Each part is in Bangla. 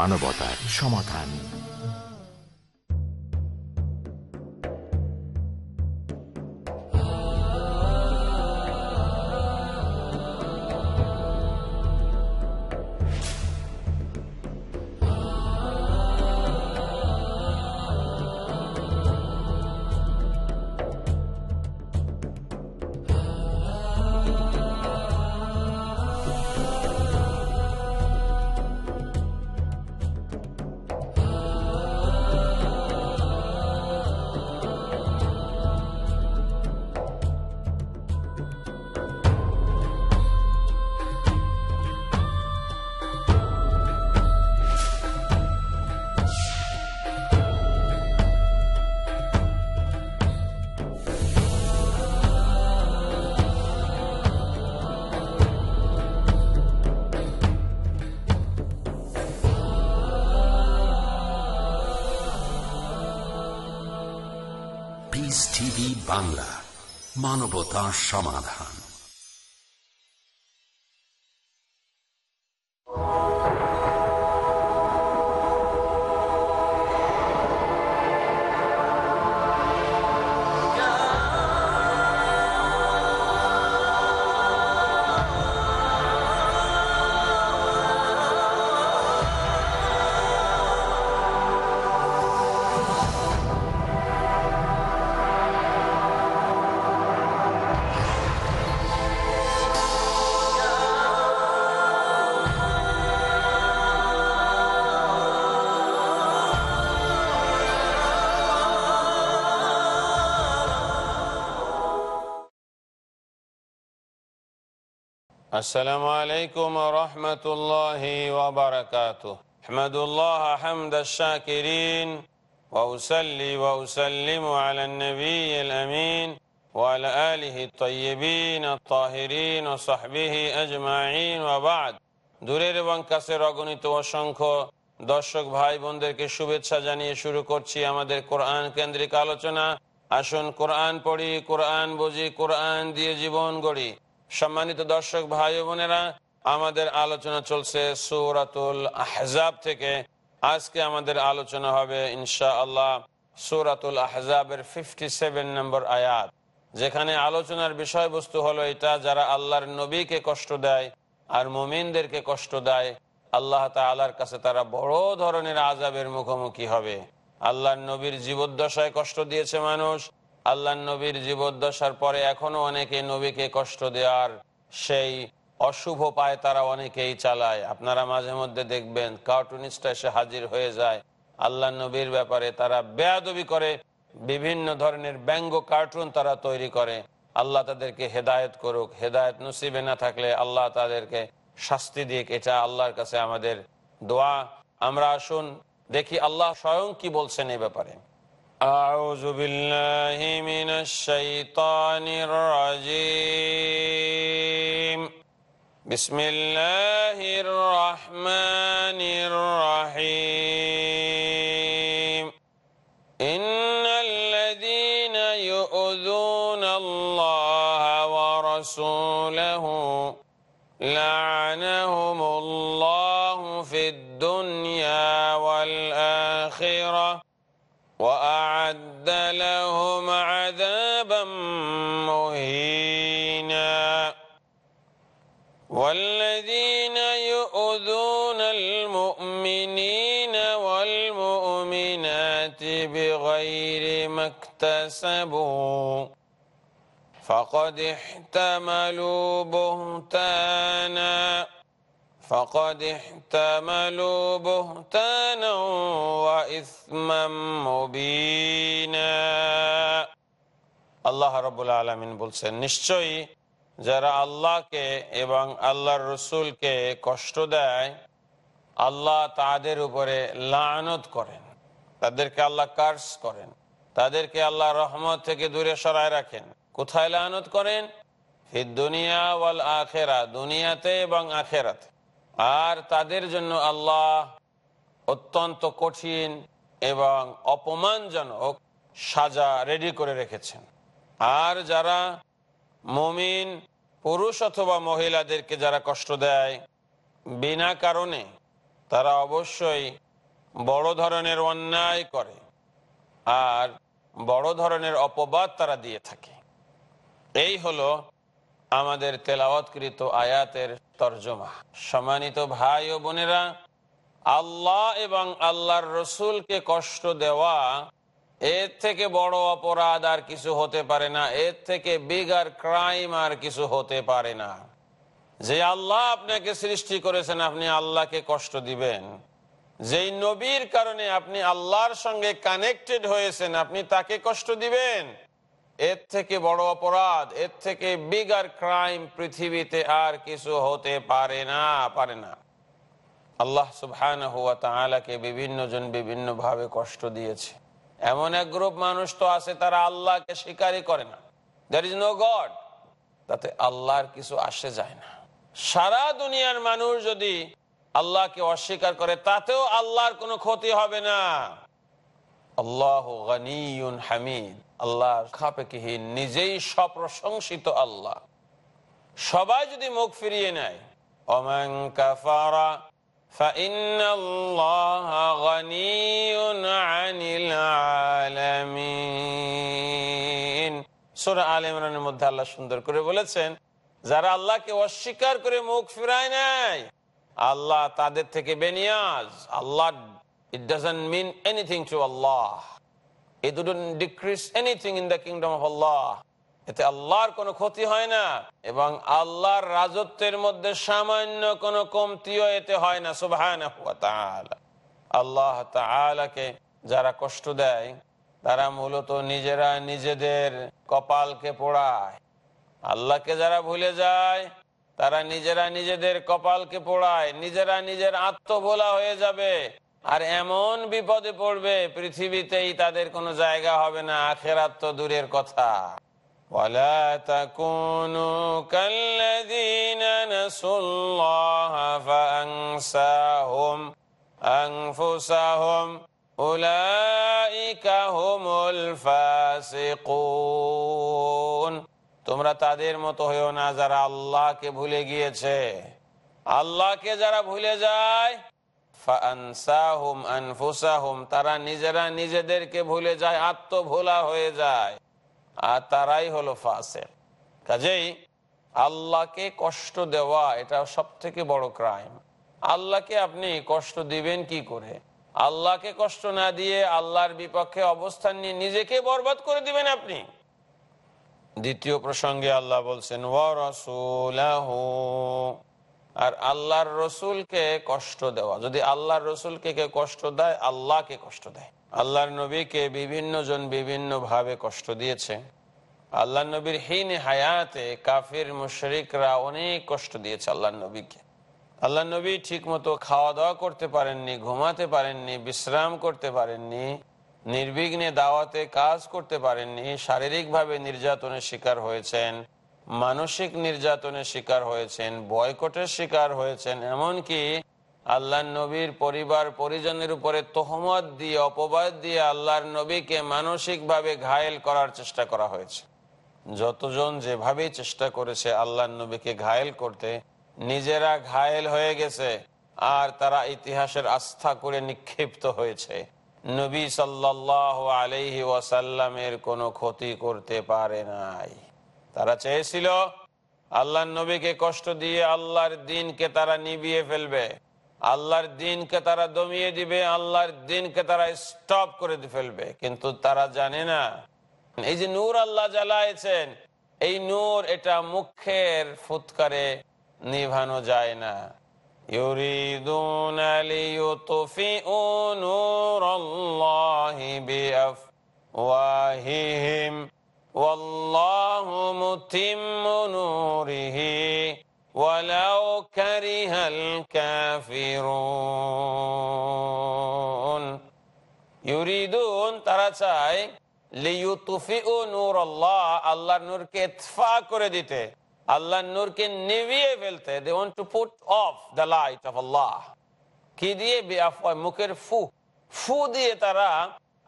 মানবতার সমাধান। বাংলা মানবতা সমাধান। السلام عليكم ورحمة الله وبركاته احمد الله حمد الشاكرين وأسلي وأسلم على النبي الأمين وعلى آله الطيبين الطاهرين وصحبه أجمعين وبعد দূরের এবং কাছের অগণিত অসংখ্য দর্শক ভাই বোনদেরকে শুভেচ্ছা জানিয়ে শুরু করছি আমাদের কোরআন কেন্দ্রিক আলোচনা আসুন কোরআন পড়ি কোরআন বুঝি কোরআন দিয়ে জীবন গড়ি সম্মানিত দর্শক ভাই বোনেরা, আমাদের আলোচনা চলছে সৌরাতুল আহজাব থেকে। আজকে আমাদের আলোচনা হবে ইনশা আল্লাহ সৌরাতুল আহজাবের ফিফটি সেভেন নম্বর আয়াত, যেখানে আলোচনার বিষয়বস্তু হলো এটা, যারা আল্লাহর নবীকে কষ্ট দেয় আর মুমিনদেরকে কষ্ট দেয়, আল্লাহ তালার কাছে তারা বড় ধরনের আজাবের মুখোমুখি হবে। আল্লাহর নবীর জীবদ্দশায় কষ্ট দিয়েছে মানুষ আল্লাহ নবীর জীবদ্দশার পরে এখনও অনেকে নবীকে কষ্ট দেওয়ার সেই অশুভ পায় তারা অনেকেই চালায়। আপনারা মাঝে মধ্যে দেখবেন কার্টুনিস্ট এসে হাজির হয়ে যায়। আল্লাহ নবীর ব্যাপারে তারা বেয়াদবি করে, বিভিন্ন ধরনের ব্যঙ্গ কার্টুন তারা তৈরি করে। আল্লাহ তাদেরকে হেদায়ত করুক। হেদায়ত নসিবে না থাকলে আল্লাহ তাদেরকে শাস্তি দিক। এটা আল্লাহর কাছে আমাদের দোয়া। আমরা আসুন, দেখি আল্লাহ স্বয়ং কি বলছেন এই ব্যাপারে। أعوذ بالله من الشيطان الرجيم. بسم الله الرحمن الرحيم. إن الذين يؤذون الله ورسوله لعنهم الله في الدنيا والآخرة. وأعد اكتسبوا فقد احتملوا بهتانا فقد احتملوا بهتانا وإثما مبينا আল্লাহ রবুল আলমিন বলছেন নিশ্চয়ই যারা আল্লাহকে এবং আল্লাহর রসুলকে কষ্ট দেয় আল্লাহ তাদের উপরে লানত করেন তাদেরকে আল্লাহ কার্স করেন তাদেরকে আল্লাহ রহমত থেকে দূরে সরায় রাখেন। কোথায় লানত করেন? দুনিয়া ওয়াল আখেরা, দুনিয়াতে এবং আখেরাতে। আর তাদের জন্য আল্লাহ অত্যন্ত কঠিন এবং অপমানজনক সাজা রেডি করে রেখেছেন। আর যারা মমিন, পুরুষ অথবা মহিলাদেরকে যারা কষ্ট দেয়, বিনা কারণে তারা অবশ্যই বড় ধরনের অন্যায় করে। আর বড় ধরনের অপবাদ তারা দিয়ে থাকে। এই হলো আমাদের তেলাওয়াতকৃত আয়াতের তর্জমা। সম্মানিত ভাই ও বোনেরা, আল্লাহ এবং আল্লাহর রসুলকে কষ্ট দেওয়া এর থেকে বড় অপরাধ আর কিছু হতে পারে না, এর থেকে বিগার ক্রাইম আর কিছু হতে পারে না। যে আল্লাহ আপনাকে সৃষ্টি করেছেন, আপনি আল্লাহকে কষ্ট দিবেন। যেই নবীর কারণে আপনি আল্লাহর সঙ্গে কানেক্টেড হয়েছেন, আপনি তাকে কষ্ট দিবেন। এর থেকে বড় অপরাধ, এর থেকে বিগার ক্রাইম পৃথিবীতে আর কিছু হতে পারে না পারে না। আল্লাহ সুবহান হুয়া তালাকে বিভিন্ন জন বিভিন্ন ভাবে কষ্ট দিয়েছে। এমন এক গ্রুপ মানুষ তো আছে, তারা আল্লাহকে স্বীকারই করে না। দ্যার ইজ নো গড তাতে আল্লাহর কিছু আসে যায় না। সারা দুনিয়ার মানুষ যদি আল্লাহকে অস্বীকার করে, তাতেও আল্লাহর কোনো ক্ষতি হবে না। আল্লাহ হামিদ। আল্লাহ খাপেকিহীন নিজেই সপ্রশংসিত আল্লাহ। সবাই যদি মুখ ফিরিয়ে নেয় অমাং কাফারা মধ্যে আল্লাহ সুন্দর করে বলেছেন, যারা আল্লাহকে অস্বীকার করে মুখ ফিরায় নাই আল্লাহ তাদের থেকে বেনিয়াজ। Allah it doesn't mean anything to Allah. Wouldn't decrease anything in the kingdom of Allah এতে আল্লাহর কোনো ক্ষতি হয় না এবং আল্লাহর রাজত্বের মধ্যে সামান্য কোনো কমতিও এতে হয় না সুবহান আল্লাহ তাআলাকে যারা কষ্ট দেয়, তারা মূলত নিজেরা নিজেদের কপালকে পোড়ায়। আল্লাহকে যারা ভুলে যায় তারা নিজেরা নিজেদের কপালকে পোড়ায় নিজেরা নিজের আত্মভোলা হয়ে যাবে আর এমন বিপদে পড়বে পৃথিবীতেই তাদের কোনো জায়গা হবে না আখেরাত তো দূরের কথা ولا تكونوا كالذين نسوا الله فأنساهم أنفسهم أولئك هم الفاسقون তোমরা তাদের মতো হয়েও না যারা আল্লাহকে ভুলে গিয়েছে। আল্লাহকে যারা ভুলে যায় তারা নিজেরা নিজেদেরকে ভুলে যায়, আত্মভোলা হয়ে যায়। আর তারাই হলো ফাসে কাজেই আল্লাহকে কষ্ট দেওয়া, এটা সব থেকে বড় ক্রাইম। আল্লাহকে আপনি কষ্ট দিবেন কি করে? আল্লাহকে কষ্ট না দিয়ে আল্লাহর বিপক্ষে অবস্থান নিয়ে নিজেকে বরবাদ করে দিবেন আপনি। দ্বিতীয় প্রসঙ্গে আল্লাহ বলছেন আর আল্লাহর রসুলকে কষ্ট দেওয়া। যদি আল্লাহর রসুলকে কে কষ্ট দেয়, আল্লাহকে কষ্ট দেয়। আল্লাহর নবীকে বিভিন্ন জন বিভিন্ন ভাবে কষ্ট দিয়েছে। আল্লাহ নবীর হীন হায়াতে কাফির, মুশরিকরা অনেক কষ্ট দিয়েছে আল্লাহ নবীকে। আল্লাহ নবী ঠিক মতো খাওয়া দাওয়া করতে পারেননি, ঘুমাতে পারেননি, বিশ্রাম করতে পারেননি। নির্বিঘ্নে দাওয়াতে কাজ করতে পারেননি, শারীরিকভাবে নির্যাতনের শিকার হয়েছেন, মানসিক নির্যাতনের শিকার হয়েছেন, বয়কটের শিকার হয়েছেন, এমনকি আল্লাহ নবীর পরিবার পরিজনের উপরে তোহমত দিয়ে, অপবাদ দিয়ে আল্লাহর নবীকে মানসিকভাবে ঘায়েল করার চেষ্টা করা হয়েছে। যতজন যেভাবেই চেষ্টা করেছে আল্লাহ নবীকে ঘায়েল করতে, নিজেরা ঘায়েল হয়ে গেছে, আর তারা ইতিহাসের আস্থা করে নিক্ষিপ্ত হয়েছে। নবী সাল্লাহ আলহি ওয়াসাল্লামের কোনো ক্ষতি করতে পারে নাই। তারা চেয়েছিল আল্লাহর নবীকে কষ্ট দিয়ে আল্লাহর দিনকে তারা নিবিয়ে ফেলবে, আল্লাহর দিনকে তারা দমিয়ে দিবে, আল্লাহর দিনকে তারা স্টপ করে ফেলবে। কিন্তু তারা জানে না, এই যে নূর আল্লাহ জ্বালাইছেন এই নূর এটা মুখের ফুৎকারে নিভানো যায় না। يريدون ليطفئوا نور الله بأفواههم والله متم نوره ولو كره الكافرون يريدون তারা চায় লিউতুফিউ নূর আল্লাহ আল্লাহর নূরকে ইতফা করে দিতে আল্লাহর নূরকে নিভিয়ে ফেলতে they want to put off the light of Allah কি দিয়ে? মুখের ফু। ফু দিয়ে তারা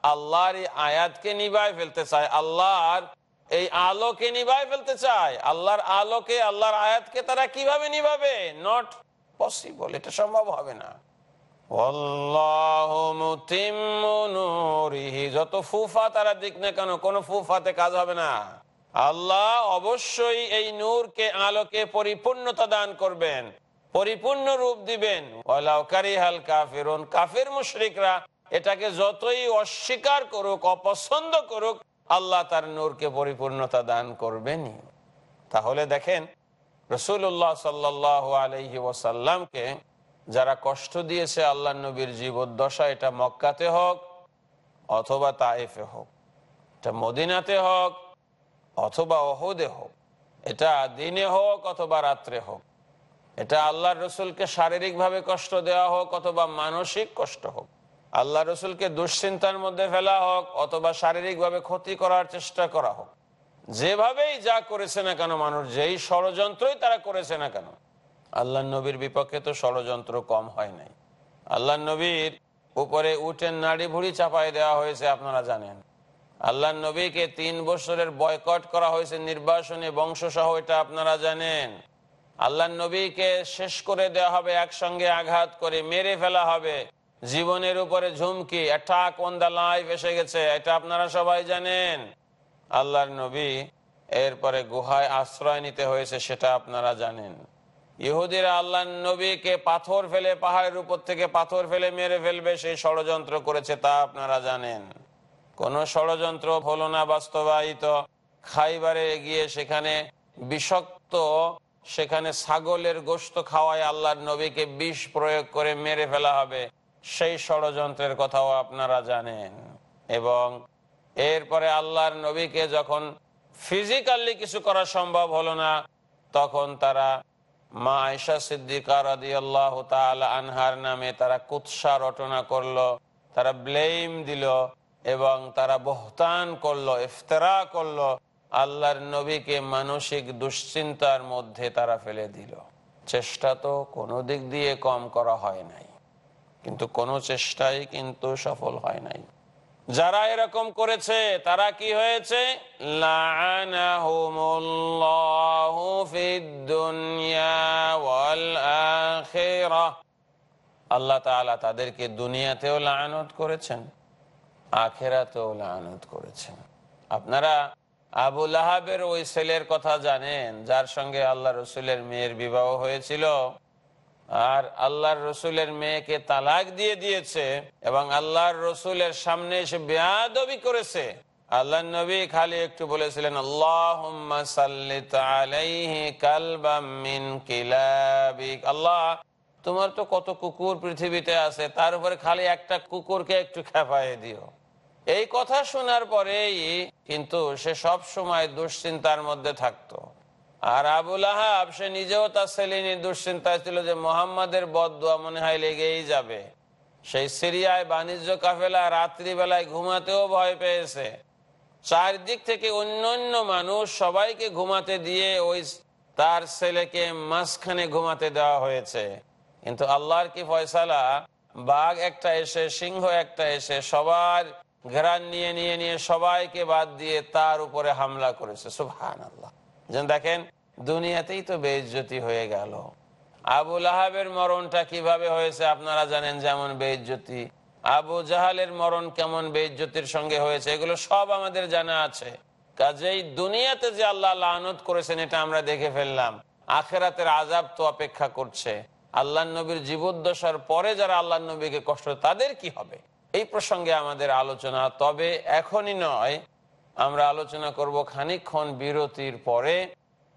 আল্লাহর এই আয়াতকে নিভায় ফেলতে চায়। আল্লাহর এই আলোকে নিভায় ফেলতে চায়। আল্লাহর আলোকে, আল্লাহর আয়াতকে তারা কীভাবে নিভাবে? নট পসিবল এটা সম্ভব হবে না। যত ফুফা তারা দিক না কেন, কোন ফুফাতে কাজ হবে না। আল্লাহ অবশ্যই এই নূরকে, আলোকে পরিপূর্ণতা দান করবেন, পরিপূর্ণ রূপ দিবেন। কাফির মুশরিকরা এটাকে যতই অস্বীকার করুক, অপছন্দ করুক, আল্লাহ তার নূরকে পরিপূর্ণতা দান করবেনই। তাহলে দেখেন রসুল্লাহ সাল্লাহ আলহি ওসাল্লামকে যারা কষ্ট দিয়েছে আল্লাহ নবীর জীবদ্দশা, এটা মক্কাতে হোক অথবা তাইফে হোক, এটা মদিনাতে হোক অথবা অহুদে হোক, এটা দিনে হোক অথবা রাত্রে হোক, এটা আল্লাহ রসুলকে শারীরিকভাবে কষ্ট দেওয়া হোক অথবা মানসিক কষ্ট হোক আল্লাহ রসুলকে দুশ্চিন্তার মধ্যে ফেলা হোক অথবা শারীরিকভাবে ক্ষতি করার চেষ্টা করা হোক, যেভাবেই যা করেছে না কেন মানুষ, যেই ষড়যন্ত্রই তারা করেছে না কেন আল্লাহ নবীর বিপক্ষে তো ষড়যন্ত্র কম হয় নাই। আল্লাহ নবীর উপরে উঠেন নাড়ি ভুড়ি চাপাই দেওয়া হয়েছে, আপনারা জানেন। আল্লাহ নবীকে তিন বছরের বয়কট করা হয়েছে নির্বাসনে বংশসহ, এটা আপনারা জানেন। আল্লাহ নবীকে শেষ করে দেওয়া হবে, একসঙ্গে আঘাত করে মেরে ফেলা হবে। জীবনের উপরে ঝুমকি লাইফ এসে গেছে, এটা আপনারা সবাই জানেন। আল্লাহর নবী এরপরে গুহায় আশ্রয় নিতে হয়েছে, সেটা আপনারা জানেন। ইহুদিরা আল্লাহ নবীকে পাথর ফেলে, পাহাড়ের উপর থেকে পাথর ফেলে মেরে ফেলবে, সেই ষড়যন্ত্র করেছে, তা আপনারা জানেন। কোন ষড়যন্ত্র হলো না বাস্তবায়িত। খাইবারে গিয়ে সেখানে বিষাক্ত, সেখানে ছাগলের গোস্ত খাওয়ায় আল্লাহর নবীকে বিষ প্রয়োগ করে মেরে ফেলা হবে। সেই ষড়যন্ত্রের কথাও আপনারা জানেন। এবং এরপরে আল্লাহর নবীকে যখন ফিজিক্যালি কিছু করা সম্ভব হলো না, তখন তারা মা আয়সা সিদ্দিকা রাদি আল্লাহ আনহার নামে তারা কুৎসা রটনা করল, তারা ব্লেম দিল এবং তারা বহতান করল, ইফতারা করল। আল্লাহর নবীকে মানসিক দুশ্চিন্তার মধ্যে তারা ফেলে দিল। চেষ্টা তো কোনো দিক দিয়ে কম করা হয় নাই, কিন্তু কোনো চেষ্টাই কিন্তু সফল হয় নাই। যারা এরকম করেছে, তারা কি হয়েছে? আল্লাহ তাদেরকে দুনিয়াতেও লানত করেছেন। আখেরাতেও করেছেন। আপনারা আবু লাহাবের ওই ছেলের কথা জানেন, যার সঙ্গে আল্লাহ রসুলের মেয়ের বিবাহ হয়েছিল। আর আল্লাহর রসুলের মেয়েকে তালাক দিয়ে দিয়েছে এবং আল্লাহর রসুলের সামনে এসে বেয়াদবি করেছে। আল্লাহ নবী খালি একটু বলেছিলেন আল্লাহ, তোমার তো কত কুকুর পৃথিবীতে আছে, তার উপরে খালি একটা কুকুরকে একটু খেপাই দিও। এই কথা শোনার পরেই কিন্তু সে সব সময় দুশ্চিন্তার মধ্যে থাকতো। আর আবুল আহাব সে নিজেও তার সেলিনী দুশ্চিন্তায় ছিল যে মোহাম্মদের বদুয়া মনে হয় লেগেই যাবে। সেই সিরিয়ায় বাণিজ্য কাফেলা রাত্রিবেলায় ঘুমাতেও ভয় পেয়েছে। চারদিক থেকে অন্য অন্য মানুষ সবাইকে ঘুমাতে দিয়ে ওই তার ছেলেকে মাঝখানে ঘুমাতে দেওয়া হয়েছে। কিন্তু আল্লাহর কি ফয়সালা? বাঘ একটা এসে, সিংহ একটা এসে, সবার ঘেরান নিয়ে নিয়ে নিয়ে সবাইকে বাদ দিয়ে তার উপরে হামলা করেছে। সুহান আল্লাহ যেন দেখেন, দুনিয়াতেই তো বেইজ্জতি হয়ে গেল। আবুল আহাবের মরণটা কীভাবে হয়েছে আপনারা জানেন যেমন বেইজ্জতি। আবু জাহালের মরণ কেমন বেইজ্জতির সঙ্গে হয়েছে, এগুলো সব আমাদের জানা আছে। কাজেই দুনিয়াতে যে আল্লাহ লানত করেছেন, এটা আমরা দেখে ফেললাম। আখেরাতের আজাব তো অপেক্ষা করছে। আল্লাহ নবীর জীবদ্দশার পরে যারা আল্লাহ নবীকে কষ্ট, তাদের কি হবে? এই প্রসঙ্গে আমাদের আলোচনা, তবে এখনই নয়, আমরা আলোচনা করব খানিক্ষণ বিরতির পরে।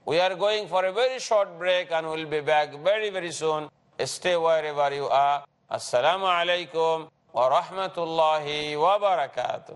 We are going for a very short break and will be back very very soon stay wherever you uh আসসালামু আলাইকুম ওয়া রাহমাতুল্লাহি ওয়া বারাকাতু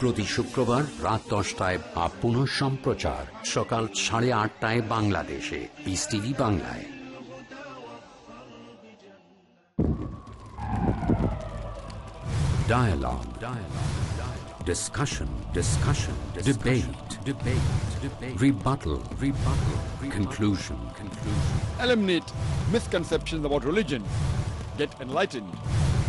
প্রতি শুক্রবার রাত দশটায় বা পুনঃ সম্প্রচার সকাল সাড়ে আটটায় বাংলাদেশে পিস টিভি বাংলায় Dialogue. Dialogue. Dialogue. Discussion. Discussion. Debate. Debate. Debate. Rebuttal. Rebuttal. Conclusion. Conclusion. eliminate misconceptions about religion, get enlightened.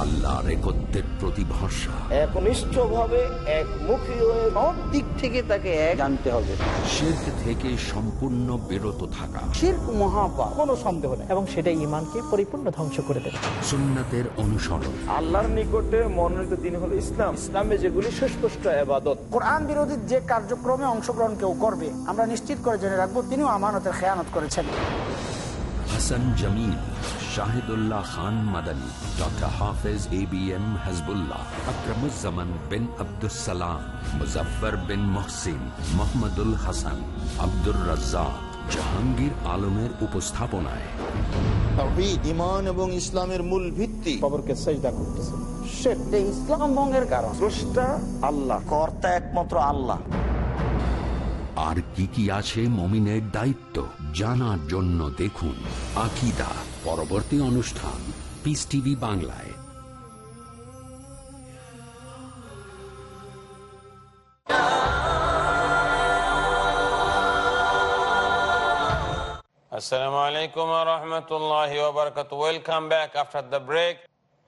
আল্লাহর একত্রের প্রতি ভরসা একনিষ্ঠভাবে একমুখী হয়ে সব দিক থেকে তাকে এক জানতে হবে। শির্ক থেকে সম্পূর্ণ বিরত থাকা। শির্ক মহাপাপ। কোনো সন্দেহ নেই। এবং সেটা ইমানকে পরিপূর্ণ ধ্বংস করে দেবে। সুন্নাতের অনুসরণ। আল্লাহর নিকটে মনোনীত দিন হলো ইসলাম। ইসলামে যেগুলি সুস্পষ্ট আবাদত কোরআন বিরোধী যে কার্যক্রমে অংশগ্রহণ কেউ করবে আমরা নিশ্চিত করে জেনে রাখব তিনিও আমানতের খেয়ানত করেছেন। Hasan Jamil Shahidullah Khan Madani doctor Hafez A B M Hizbullah bin Abdussalam Muzaffar bin Mohsin Mohammadul Hasan Abdur Razzaq Jahangir আলমের উপস্থাপনায়। ইমান এবং ইসলামের মূল ভিত্তি। খবরকে সেজদা করতেছে। সেটা ইসলাম ভঙ্গের কারণ। স্রষ্টা আল্লাহ। কর্তা একমাত্র আল্লাহ। আর কি কি আছে মমিনের দায়িত্ব জানার জন্য দেখুন আকিদা। পরবর্তী অনুষ্ঠান পিস টিভি বাংলায়। আসসালামু আলাইকুম রহমতুল্লাহ welcome back after the break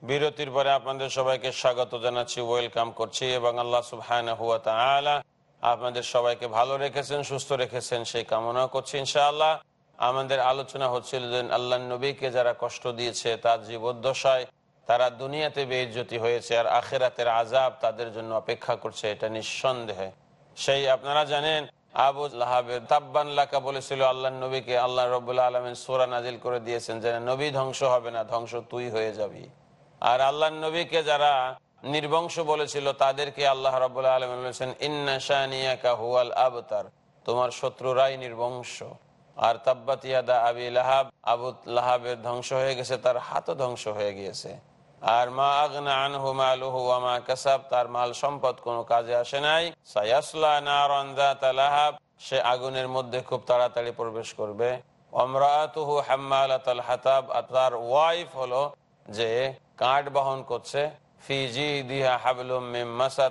বিরতির পরে আপনাদের সবাইকে স্বাগত জানাচ্ছি। ওয়েলকাম করছি এবং আল্লাহ সুবহান হুয়া তাআলা আপনাদের সবাইকে ভালো রেখেছেন, সুস্থ রেখেছেন, সেই কামনা করছি ইনশাআল্লাহ। আমাদের আলোচনা হচ্ছিল যে আল্লাহ নবীকে যারা কষ্ট দিয়েছে তার জীবদ্দশায় তারা দুনিয়াতে বেইজ্জতি হয়েছে আর আখেরাতের আজাব তাদের জন্য অপেক্ষা করছে, এটা নিঃসন্দেহে। সেই আপনারা জানেন, আবু লাহাবের তাব্বান লাকা বলেছিল আল্লাহ নবীকে আল্লাহ রবুল্লা আলমিন সোরা নাজিল করে দিয়েছেন যে নবী ধ্বংস হবে না, ধ্বংস তুই হয়ে যাবি। আর আল্লাহ নবীকে যারা নির্বংশ বলেছিল, তাদেরকে আল্লাহ রবুল্লা আলমিন বলেছেন ইন্নাশানিয়াকা হুয়াল আবতার তোমার শত্রুরাই নির্বংশ। আর তাব্বাতিয়াদা আবি লাহাব, আবু লাহাবের ধ্বংস হয়ে গেছে, তার হাতও ধ্বংস হয়ে গিয়েছে। আর মা আগনা কাসাব, তার মাল সম্পদ কোনো কাজে আসে নাই। সায়াসলা সে আগুনের মধ্যে খুব তাড়াতাড়ি প্রবেশ করবে। হাতাব, আর তার ওয়াইফ হলো যে কাঠ বহন করছে। ফিজি দিহা হাবলুম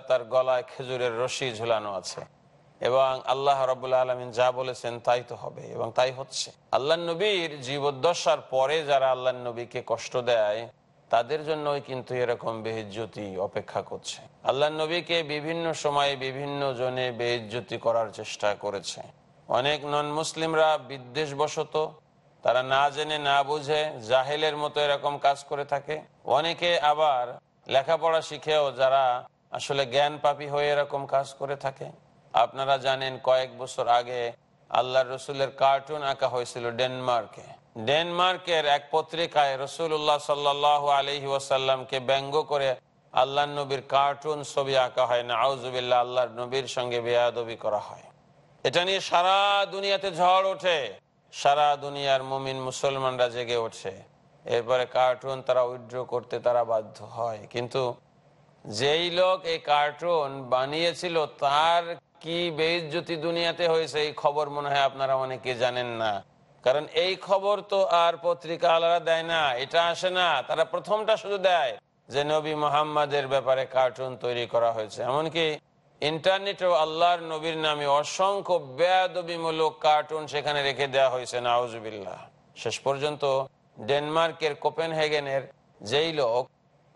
তার গলায় খেজুরের রশি ঝুলানো আছে। এবং আল্লাহ রবুল্লা আলমিন যা বলেছেন তাই তো হবে এবং তাই হচ্ছে। আল্লাহ নবীর জীবদ্দশার পরে যারা আল্লাহ নবীকে কষ্ট দেয়, তাদের জন্যই কিন্তু এরকম বেহিজ্জতি অপেক্ষা করছে। আল্লাহ নবীকে বিভিন্ন সময়ে বিভিন্ন জনে বেহিজ্জতি করার চেষ্টা করেছে। অনেক নন মুসলিমরা বিদ্বেষ বিদ্বেষবশত তারা না জেনে, না বুঝে জাহেলের মতো এরকম কাজ করে থাকে। অনেকে আবার লেখাপড়া শিখেও যারা আসলে জ্ঞান পাপি হয়ে এরকম কাজ করে থাকে। আপনারা জানেন কয়েক বছর আগে আল্লাহ রসুলের কার্টুন আঁকা হয়েছিল ডেনমার্কে। ডেনমার্কের এক পত্রিকায় রসুল্লাহ সাল্লাহ আলহি ওয়াসাল্লামকে ব্যঙ্গ করে আল্লাহ নবীর কার্টুন ছবি আঁকা হয় না আউজুবিল্লা আল্লাহর নবীর সঙ্গে বেয়াদবি করা হয়। এটা নিয়ে সারা দুনিয়াতে ঝড় ওঠে। সারা দুনিয়ার মুমিন মুসলমানরা জেগে ওঠে। এরপরে কার্টুন তারা উইথড্র করতে তারা বাধ্য হয়। কিন্তু যেই লোক এই কার্টুন বানিয়েছিল তার কি বেইজ্জতি দুনিয়াতে হয়েছে এই খবর মনে হয় আপনারা অনেকে জানেন না। কারণ এই খবর তো আর পত্রিকা আলাদা দেয় না, এটা আসে না, তারা প্রথমটা শুধু দেয় যে নবী মোহাম্মদের ব্যাপারে কার্টুন তৈরি করা হয়েছে। এমনকি ইন্টারনেটেও আল্লাহর নবীর নামে অসংখ্য বেয়াদবিমূলক কার্টুন সেখানে রেখে দেওয়া হয়েছে, নাউজুবিল্লাহ। শেষ পর্যন্ত ডেনমার্কের কোপেনহেগেনের যেই লোক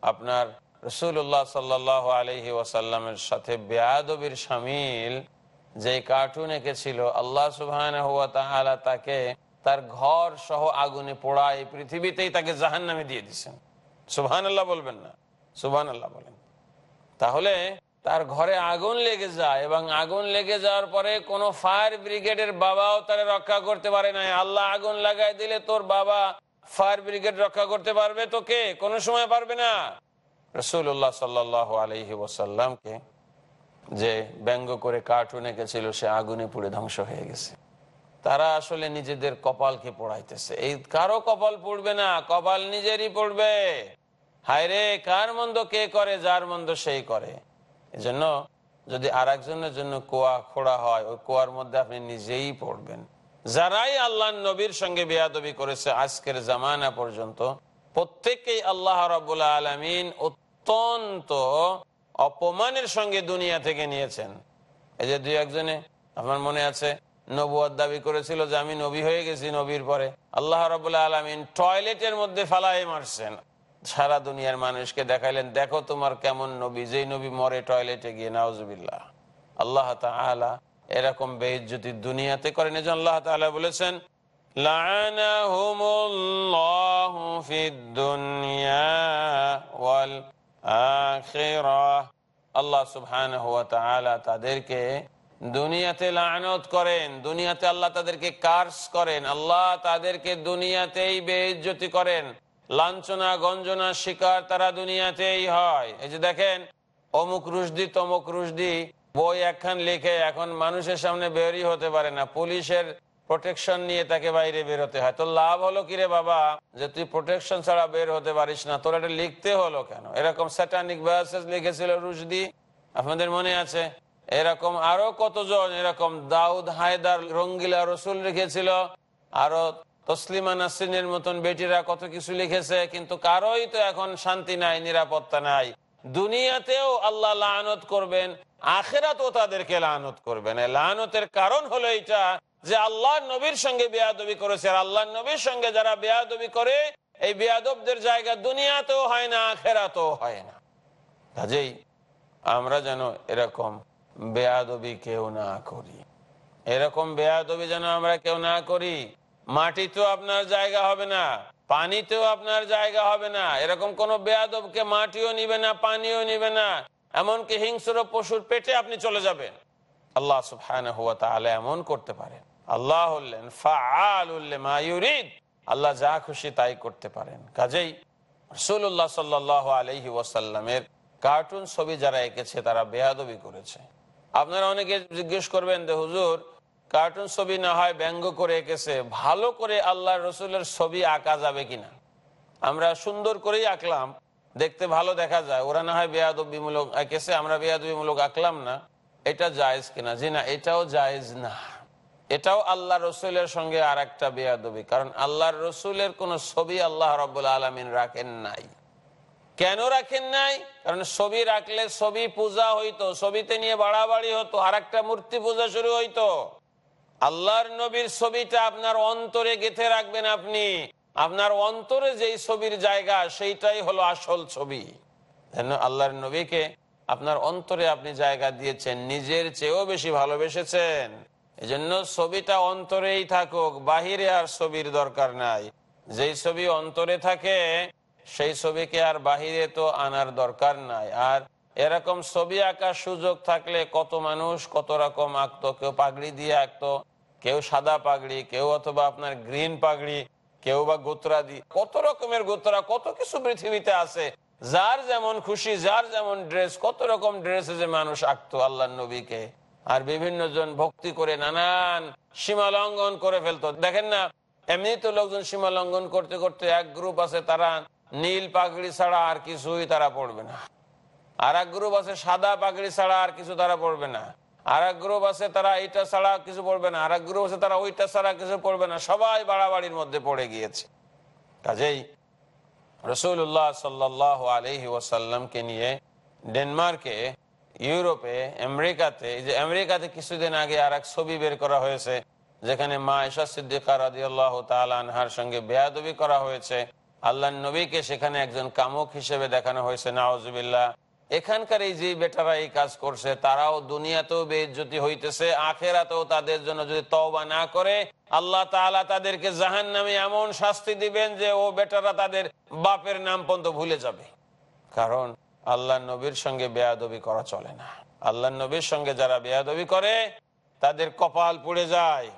আপনার রসুল্লাহ সাল্লাহ আলহি ওয়াসাল্লামের সাথে বেয়াদবির সামিল যে কার্টুন এঁকেছিল, আল্লাহ সুবহান তাকে তার ঘর সহ আগুনে পোড়া এই পৃথিবীতেই তাকে জাহান নামে দিয়ে দিচ্ছেন সুবহান আল্লাহ বলবেন না সুবহান আল্লাহ বলেন। তাহলে তার ঘরে আগুন লেগে যায় এবং আগুন লেগে যাওয়ার পরে কোনো ফায়ার ব্রিগেডের বাবাও তারা রক্ষা করতে পারে না। আল্লাহ আগুন লাগাই দিলে তোর বাবা ফায়ার ব্রিগেড রক্ষা করতে পারবে তোকে কোনো সময় পারবে না। রসুল্লাহ সাল্লাহ আলহি ওসাল্লামকে যে ব্যঙ্গ করে কার্টুন এঁকেছিল, সে আগুনে পুড়ে ধ্বংস হয়ে গেছে। তারা আসলে নিজেদের কপালকে পড়াইতেছে। এই কারও কপাল পড়বে না, কপাল নিজেরই পড়বে। হায়রে, কার মন্দ কে করে, যার মন্দ সেই করে। এজন্য যদি আর একজনের জন্য কুয়া খোড়া হয়, ওই কুয়ার মধ্যে আপনি নিজেই পড়বেন। যারাই আল্লাহ নবীর সঙ্গে বেয়াদবি করেছে, আজকের জামানা পর্যন্ত প্রত্যেককেই আল্লাহ রবুল্লা আলমিন অত্যন্ত অপমানের সঙ্গে দুনিয়া থেকে নিয়েছেন। এই যে দুই একজনে, আমার মনে আছে নবুয়ার দাবি করেছিল যে আমি নবী হয়ে গেছি নবীর পরে। আল্লাহ রবুল্লা আলমিন টয়লেটের মধ্যে ফালাই মারছেন। সারা দুনিয়ার মানুষকে দেখাইলেন, দেখো তোমার কেমন নবী, যেই নবী মরে টয়লেটে গিয়ে নাওজবিল্লাহ আল্লাহ এরকম বেইজ্জতি দুনিয়াতে করেন। এই আল্লাহ তালা বলেছেন لعنهم الله في الدنيا والآخرة আল্লাহ সুবহানাহু ওয়া তাআলা তাদেরকে দুনিয়াতে লানত করেন দুনিয়াতে আল্লাহ তাদেরকে কার্স করেন আল্লাহ তাদেরকে দুনিয়াতেই বেইজ্জতি করেন লাঞ্ছনা গঞ্জনা শিকার তারা দুনিয়াতেই হয় এই যে দেখেন অমুক রুশদি তমুক রুশদি বই একখান লিখে এখন মানুষের সামনে বেরই হতে পারে না পুলিশের প্রোটেকশন নিয়ে তাকে বাইরে বেরোতে হয়। তো লাভ হলো কিরে বাবা? যে তুই প্রোটেকশন ছাড়া বের হতে পারিস না। তোর এটা লিখতে হলো কেন? এরকম স্যাটানিক ভার্সেস লিখেছিল রুশদি। আপনাদের মনে আছে? এরকম আরও কতজন এরকম দাউদ, হায়দার, রঙ্গিলা রসুল লিখেছিল? আরও তসলিমা নাসরিনের মতন বেটিরা কত কিছু লিখেছে? কিন্তু কারোই তো এখন শান্তি নাই, নিরাপত্তা নাই। দুনিয়াতেও আল্লাহ লানত করবেন, আখেরাতও তাদেরকে লানত করবেন। লানতের কারণ হলো এটা যে আল্লাহ নবীর সঙ্গে বেয়াদবি করেছে, আর আল্লাহ নবীর সঙ্গে যারা বেয়াদবি করে, এই বেয়াদবদের জায়গা দুনিয়াতেও হয় না, আখেরাতেও হয় না। কাজেই আমরা যেন এরকম বেয়াদবি কেউ না করি। এরকম বেয়াদবি যেন আমরা কেউ না করি। মাটিতেও আপনার জায়গা হবে না, পানিতেও আপনার জায়গা হবে না। এরকম কোন বেয়াদবকে মাটিও নিবে না, পানিও নিবে না। এমনকি হিংস্র পশুর পেটে আপনি চলে যাবেন। আল্লাহ সুবহানাহু ওয়া তাআলা এমন করতে পারেন। আল্লাহ হলেন আল্লাহ যা খুশি তাই করতে পারেন। কাজেই রাসূলুল্লাহ সাল্লাল্লাহু আলাইহি ওয়াসাল্লামের কার্টুন ছবি যারা এঁকেছে, তারা বেয়াদবি করেছে। আপনারা অনেকে জিজ্ঞেস করবেন যে, হুজুর, কার্টুন ছবি না হয় ব্যঙ্গ করে এঁকেছে, ভালো করে আল্লাহ রসুলের ছবি আঁকা যাবে কিনা? আমরা সুন্দর করেই আঁকলাম, দেখতে ভালো দেখা যায়। ওরা না হয় বেয়াদবিমূলক এঁকেছে, আমরা বেয়াদবিমূলক আঁকলাম না। এটা জায়েজ কিনা? জি না, এটাও জায়েজ না। এটাও আল্লাহ রসুলের সঙ্গে আর একটা বেয়াদবি, কারণ আল্লাহর রসুলের কোন ছবি আল্লাহ রব আলমিন রাখেন নাই। কেন রাখেন নাই? কারণ ছবি রাখলে ছবি পূজা হইতো, ছবিতে নিয়ে বাড়াবাড়ি হতো আর একটা মূর্তি পূজা শুরু হইতো। আল্লাহর নবীর ছবিটা আপনার অন্তরে গেথে রাখবেন আপনি। আপনার অন্তরে যেই ছবির জায়গা, সেইটাই হলো আসল ছবি। আল্লাহর নবীকে আপনার অন্তরে আপনি জায়গা দিয়েছেন, নিজের চেয়েও বেশি ভালোবেসেছেন। এই জন্য ছবিটা অন্তরেই থাকুক, বাহিরে আর ছবির দরকার নাই। যেই ছবি অন্তরে থাকে, সেই ছবিকে আর বাহিরে তো আনার দরকার নাই। আর এরকম ছবি আঁকার সুযোগ থাকলে কত মানুষ, কত রকম আঁকতো, কেউ পাগড়ি দিয়ে আঁকতো, কেউ সাদা পাগড়ি, কেউ অথবা আপনার গ্রিন পাগড়ি, কেউ বা গোত্রা দিয়ে কত রকমের গোত্রা, কত কিছু পৃথিবীতে আছে। যার যেমন খুশি, যার যেমন ড্রেস কত রকম ড্রেসে যে মানুষ আঁকতো আল্লাহ নবীকে। আর বিভিন্ন জন ভক্তি করে নানান সীমা লঙ্ঘন করে ফেলতো। দেখেন না এমনি তো লোকজন সীমা লঙ্ঘন করতে করতে এক গ্রুপ আছে, তারা নীল পাগড়ি ছাড়া আর কিছুই তারা পড়বে না। আর এক গ্রুপ আছে, সাদা পাগড়ি ছাড়া আর কিছু তারা পড়বে না। আর এক গ্রুপ আছে, তারা এইটা ছাড়া কিছু পড়বে না। আর এক গ্রুপ আছে, তারা ওইটা ছাড়া কিছু পড়বে না। সবাই বাড়াবাড়ির মধ্যে পড়ে গিয়েছে। কাজেই রসুল্লাহ সাল্লাহ আলহি ওয়াসাল্লামকে নিয়ে ডেনমার্কে ইউরোপে, আমেরিকাতে, এই যে আমেরিকাতে কিছুদিন আগে আর এক ছবি বের করা হয়েছে, যেখানে মা এসা সিদ্দিকা রাজি আল্লাহ তালানহার সঙ্গে বেয়াদবি করা হয়েছে। আল্লাহ নবীকে সেখানে একজন কামুক হিসেবে দেখানো হয়েছে নাওজুবিল্লাহ এখানকার এই যে বেটারা এই কাজ করছে, তারাও দুনিয়াতেও বেজ্জতি হইতেছে, আখেরাতেও তাদের জন্য যদি তওবা না করে, আল্লাহ তাআলা তাদেরকে জাহান নামে এমন শাস্তি দিবেন যে ও বেটারা তাদের বাপের নাম পর্যন্ত ভুলে যাবে। কারণ আল্লাহ নবীর সঙ্গে বেয়াদবি করা চলে না। আল্লাহ নবীর সঙ্গে যারা বেয়াদবি করে তাদের কপাল পুড়ে যায়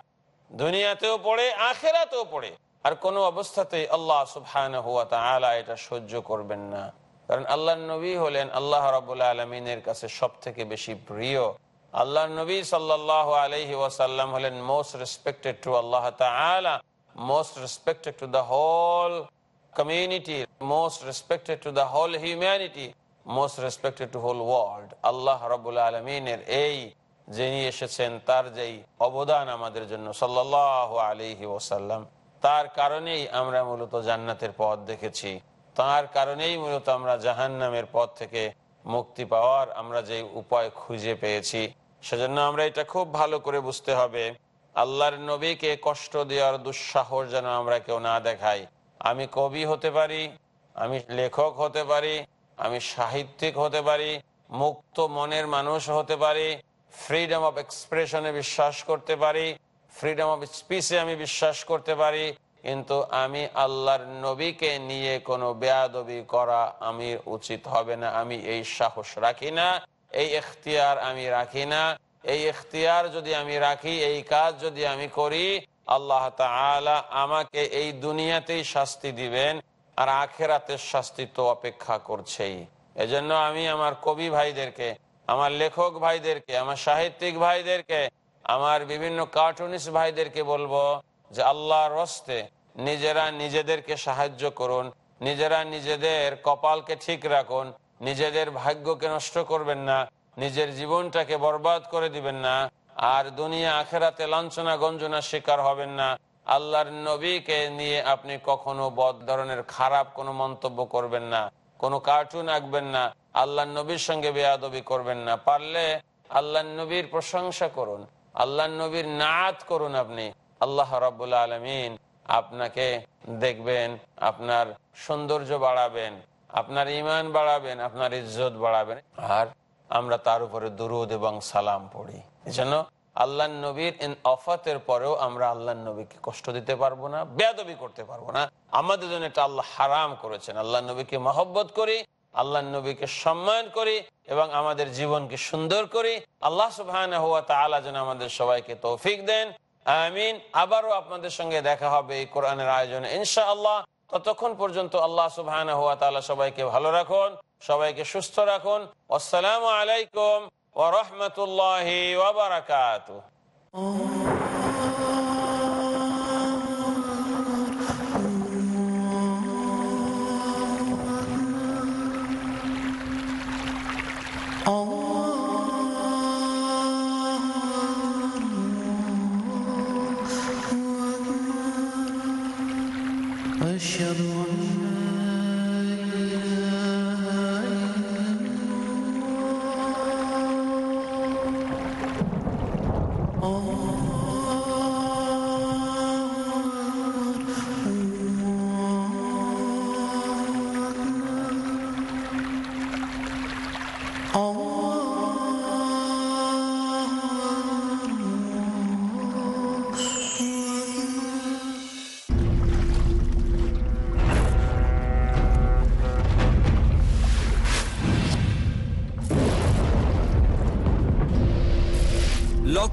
দুনিয়াতেও পড়ে আখেরাতেও পড়ে। আর কোনো অবস্থাতেই আল্লাহ সুবহান হুয়া তাআলা এটা সহ্য করবেন না। কারণ আল্লাহ নবী হলেন আল্লাহ রাবুল্লাহ আলমিনের কাছে সব থেকে বেশি প্রিয়। আল্লাহ নবী সাল্লাহ আলহি ওয়াসাল্লাম হলেন মোস্ট রেসপেক্টেড টু আল্লাহ তাআলা most respected to the whole community most respected to the whole humanity, most respected to whole world. Allah রাবুল আলমিনের এই যিনি এসেছেন, তার যেই অবদান আমাদের জন্য সাল্লাহ আলিহি ওসাল্লাম তার কারণেই আমরা মূলত জান্নাতের পথ দেখেছি তার কারণেই মূলত আমরা জাহান্নামের পথ থেকে মুক্তি পাওয়ার আমরা যে উপায় খুঁজে পেয়েছি, সেজন্য আমরা এটা খুব ভালো করে বুঝতে হবে আল্লাহর নবীকে কষ্ট দেওয়ার দুঃসাহস যেন আমরা কেউ না দেখাই আমি কবি হতে পারি, আমি লেখক হতে পারি আমি সাহিত্যিক হতে পারি, মুক্ত মনের মানুষ হতে পারি ফ্রিডম অফ এক্সপ্রেশনে বিশ্বাস করতে পারি ফ্রিডম অফ স্পিচে আমি বিশ্বাস করতে পারি, কিন্তু আমি আল্লাহর নবীকে নিয়ে কোনো বেয়াদবি করা আমি উচিত হবে না, আমি এই সাহস রাখি না, এই এখতিয়ার আমি রাখি না, এই এখতিয়ার যদি আমি রাখি, এই কাজ যদি আমি করি, আল্লাহ আমাকে এই দুনিয়াতেই শাস্তি দিবেন। আর আখেরাতের শাস্তি তো অপেক্ষা করছেই। এজন্য আমি আমার কবি ভাইদেরকে, আমার লেখক ভাইদেরকে, আমার সাহিত্যিক ভাইদেরকে, আমার বিভিন্ন কার্টুনিস্ট ভাইদেরকে বলব যে আল্লাহর রস্তে নিজেরা নিজেদেরকে সাহায্য করুন, নিজেরা নিজেদের কপালকে ঠিক রাখুন, নিজেদের ভাগ্যকে নষ্ট করবেন না, নিজের জীবনটাকে বরবাদ করে দিবেন না, আর দুনিয়া আখেরাতে লাঞ্ছনা গঞ্জনা শিকার হবেন না। আল্লাহর নবীকে নিয়ে আপনি কখনো বদ ধরনের খারাপ কোনো মন্তব্য করবেন না, কোনো কার্টুন আঁকবেন না আল্লাহ নবীর সঙ্গে বেয়াদবি করবেন না। পারলে আল্লাহ নবীর প্রশংসা করুন আল্লাহ নবীর নাচ করুন আপনি। আল্লাহ রাবুল আলমিন আপনাকে দেখবেন, আপনার সৌন্দর্য বাড়াবেন, আপনার ইমান বাড়াবেন, আপনার ইজ্জত বাড়াবেন। আর আমরা তার উপরে দুরুদ এবং সালাম পড়ি। এজন্য আল্লাহ নবীর অফাতের পরেও আমরা আল্লাহ নবীকে কষ্ট দিতে পারব না, বেয়াদবি করতে পারব না। আমাদের জন্য এটা আল্লাহ হারাম করেছেন। আল্লাহ নবীকে মহব্বত করি আল্লাহ নবীকে সম্মান করি এবং আমাদের জীবনকে সুন্দর করি। আল্লাহ তাআলা যেন আমাদের সবাইকে তৌফিক দেন। আমিন। আবারও আপনাদের সঙ্গে দেখা হবে এই কোরআনের আয়োজনে ইনশা আল্লাহ ততক্ষণ পর্যন্ত আল্লাহ তাআলা সবাইকে ভালো রাখুন, সবাইকে সুস্থ রাখুন। আসসালামু আলাইকুম। ورحمة الله وبركاته.